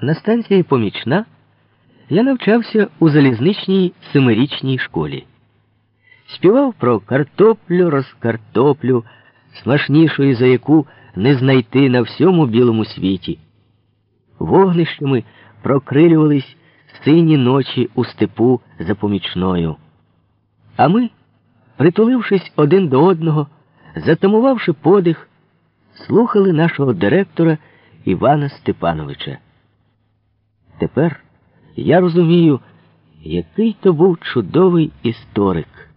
На станції помічна я навчався у залізничній семирічній школі. Співав про картоплю, розкартоплю, смачнішої, за яку не знайти на всьому білому світі. Вогнищами прокрилювались сині ночі у степу за помічною. А ми, притулившись один до одного, затамувавши подих, слухали нашого директора Івана Степановича. Тепер я розумію, який то був чудовий історик.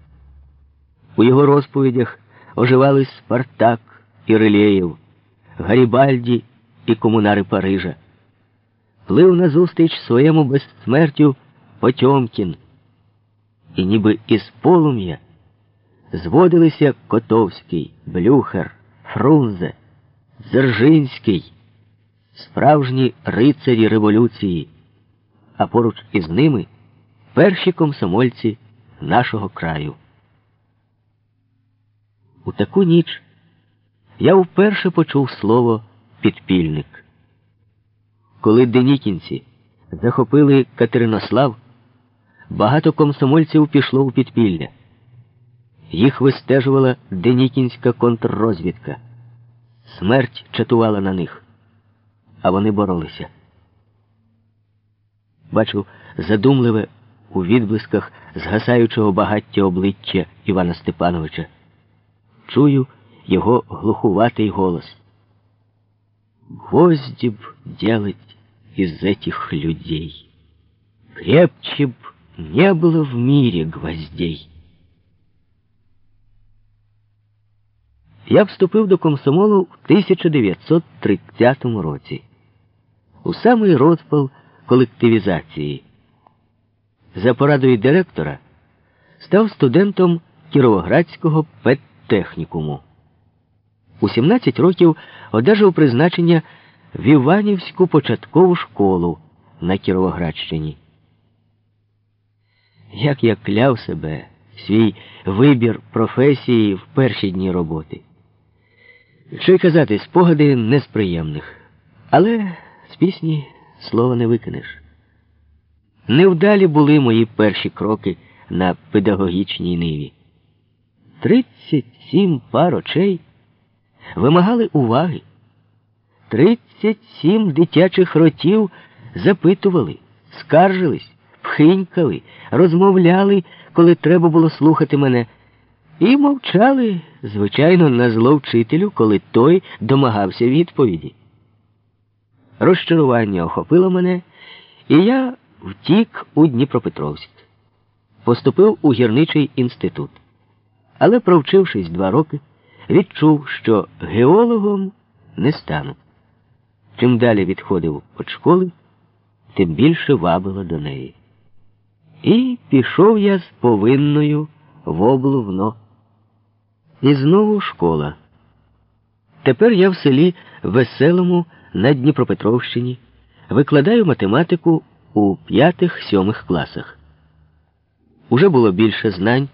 У його розповідях оживали Спартак і Релєєв, Гарібальді і комунари Парижа. Плив назустріч своєму безсмертю Потьомкін. І ніби із полум'я зводилися Котовський, Блюхер, Фрунзе, Дзержинський, справжні рицарі революції, а поруч із ними перші комсомольці нашого краю. У таку ніч я вперше почув слово підпільник. Коли денікінці захопили Катеринослав, багато комсомольців пішло у підпілля. Їх вистежувала денікінська контррозвідка. Смерть чатувала на них, а вони боролися. Бачу задумливе у відблисках згасаючого багаття обличчя Івана Степановича. Чую його глухуватий голос. Гвозди б делать из этих людей. Крепче б не было в мире гвоздей. Я вступив до комсомолу в 1930 році, у самий розпал колективізації. За порадою директора став студентом Кіровоградського педтехнікуму. У 17 років одержав призначення в Іванівську початкову школу на Кіровоградщині. Як я кляв себе, свій вибір професії в перші дні роботи. Що й казати, спогади не з приємних, але пісні слова не викинеш. Невдалі були мої перші кроки на педагогічній ниві. Тридцять сім пар очей вимагали уваги. Тридцять сім дитячих ротів запитували, скаржились, пхинькали, розмовляли, коли треба було слухати мене, і мовчали, звичайно, на зло вчителю, коли той домагався відповіді. Розчарування охопило мене, і я втік у Дніпропетровськ. Поступив у гірничий інститут. Але, провчившись два роки, відчув, що геологом не стану. Чим далі відходив від школи, тим більше вабило до неї. І пішов я з повинною в облувно. І знову школа. Тепер я в селі Веселому на Дніпропетровщині викладаю математику у п'ятих-сьомих класах. Уже було більше знань,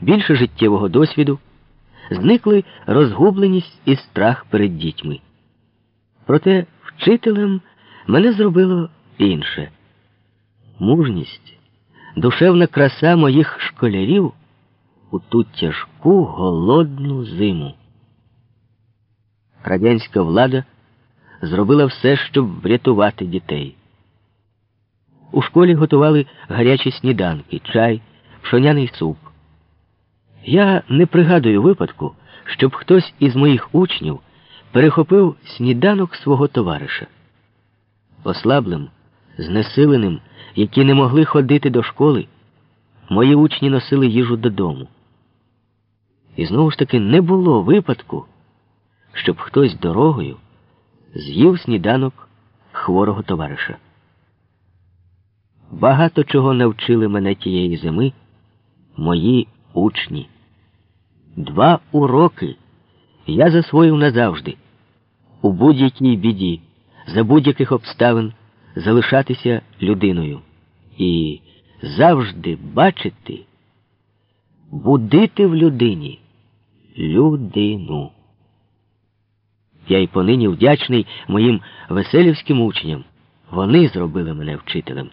більше життєвого досвіду, зникли розгубленість і страх перед дітьми. Проте вчителем мене зробило інше мужність, душевна краса моїх школярів у ту тяжку голодну зиму. Радянська влада зробила все, щоб врятувати дітей. У школі готували гарячі сніданки, чай, пшоняний суп. Я не пригадую випадку, щоб хтось із моїх учнів перехопив сніданок свого товариша. Ослаблим, знесиленим, які не могли ходити до школи, мої учні носили їжу додому. І знову ж таки не було випадку, щоб хтось дорогою з'їв сніданок хворого товариша. Багато чого навчили мене тієї зими мої учні. Два уроки я засвоїв назавжди. У будь-якій біді, за будь-яких обставин залишатися людиною і завжди бачити, будити в людині людину. Я й понині вдячний моїм веселівським учням. Вони зробили мене вчителем.